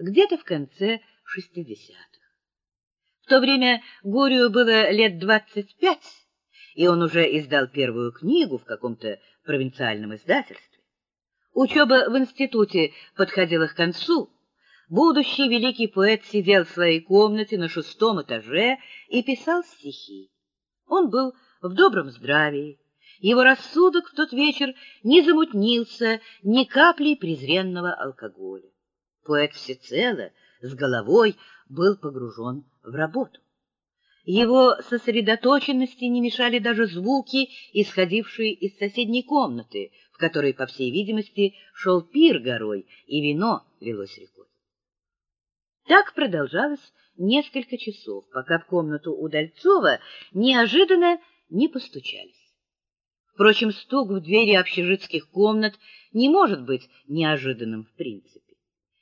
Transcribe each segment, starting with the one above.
где-то в конце шестидесятых. В то время Гурию было лет двадцать пять, и он уже издал первую книгу в каком-то провинциальном издательстве. Учеба в институте подходила к концу. Будущий великий поэт сидел в своей комнате на шестом этаже и писал стихи. Он был в добром здравии. Его рассудок в тот вечер не замутнился ни каплей презренного алкоголя. Поэт всецело, с головой, был погружен в работу. Его сосредоточенности не мешали даже звуки, исходившие из соседней комнаты, в которой, по всей видимости, шел пир горой, и вино лилось рекой. Так продолжалось несколько часов, пока в комнату Удальцова неожиданно не постучались. Впрочем, стук в двери общежитских комнат не может быть неожиданным в принципе.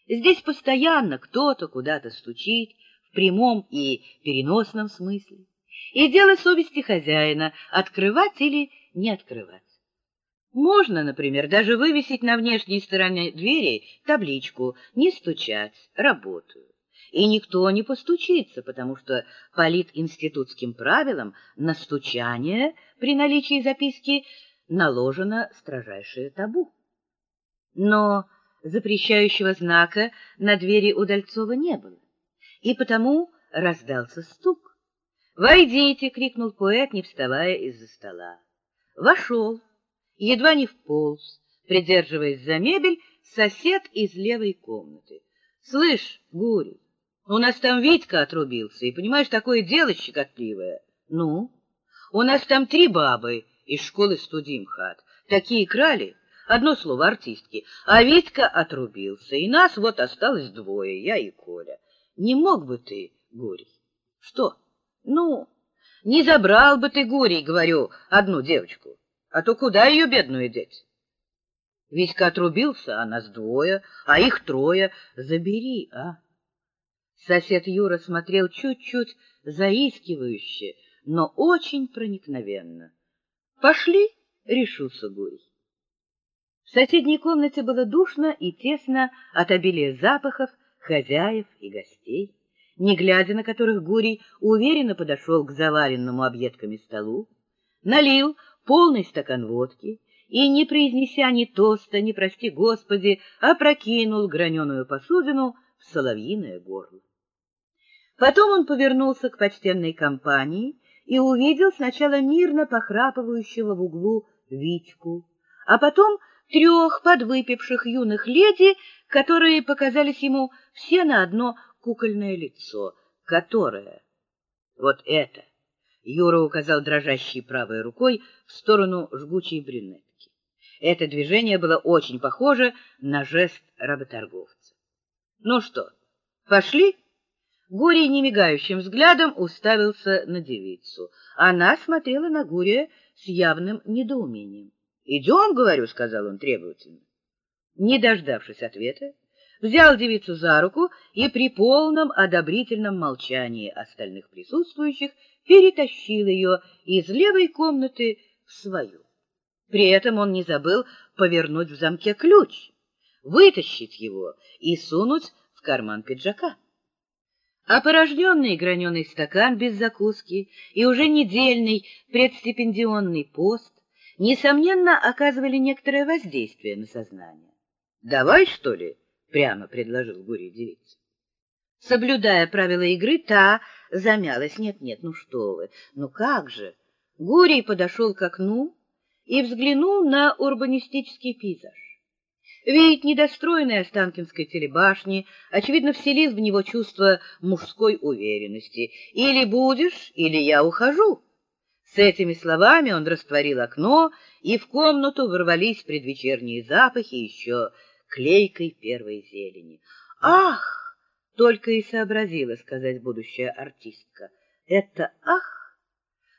Здесь постоянно кто-то куда-то стучит, в прямом и переносном смысле. И дело совести хозяина открывать или не открывать. Можно, например, даже вывесить на внешней стороне двери табличку «Не стучать, работаю». И никто не постучится, потому что по лит-институтским правилам на стучание при наличии записки наложено строжайшее табу. Но запрещающего знака на двери Удальцова не было и потому раздался стук. «Войдите!» — крикнул поэт, не вставая из-за стола. Вошел, едва не вполз, придерживаясь за мебель, сосед из левой комнаты. «Слышь, Гурий, у нас там Витька отрубился, и, понимаешь, такое дело щекотливое. Ну, у нас там три бабы из школы студимхат. Такие крали, одно слово, артистки. А Витька отрубился, и нас вот осталось двое, я и Коля. Не мог бы ты, Гурий? Что? Ну, не забрал бы ты, Гурий, говорю, одну девочку. А то куда ее бедную деть? Витька отрубился, а нас двое, а их трое. Забери, а? Сосед Юра смотрел чуть-чуть заискивающе, но очень проникновенно. Пошли, решился Гурий. В соседней комнате было душно и тесно от обилия запахов, хозяев и гостей, не глядя на которых Гурий уверенно подошел к заваленному объедками столу, налил полный стакан водки и, не произнеся ни тоста, ни прости Господи, опрокинул граненую посудину в соловьиное горло. Потом он повернулся к почтенной компании и увидел сначала мирно похрапывающего в углу Витьку, а потом трех подвыпивших юных леди, которые показались ему все на одно кукольное лицо, которое... Вот это! Юра указал дрожащей правой рукой в сторону жгучей брюнетки. Это движение было очень похоже на жест работорговца. Ну что, пошли? Гурий немигающим взглядом уставился на девицу. Она смотрела на Гурия с явным недоумением. «Идем, — говорю, — сказал он требовательно. Не дождавшись ответа, взял девицу за руку и при полном одобрительном молчании остальных присутствующих перетащил ее из левой комнаты в свою. При этом он не забыл повернуть в замке ключ, вытащить его и сунуть в карман пиджака. Опорожненный граненый стакан без закуски и уже недельный предстипендионный пост несомненно, оказывали некоторое воздействие на сознание. «Давай, что ли?» — прямо предложил Гурий девице. Соблюдая правила игры, та замялась. «Нет-нет, ну что вы, ну как же?» Гурий подошел к окну и взглянул на урбанистический пейзаж. Вид недостроенной Останкинской телебашни, очевидно, вселил в него чувство мужской уверенности. «Или будешь, или я ухожу». С этими словами он растворил окно, и в комнату ворвались предвечерние запахи еще клейкой первой зелени. «Ах!» — только и сообразила сказать будущая артистка. «Это ах!»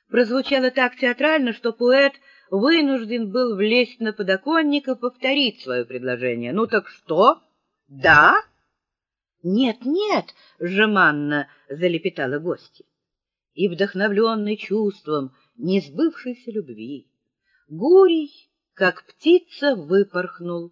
прозвучало так театрально, что поэт вынужден был влезть на подоконник и повторить свое предложение. «Ну так что? Да?» «Нет, нет!» — жеманно залепетала гостья и, вдохновленный чувством несбывшейся любви, Гурий, как птица, выпорхнул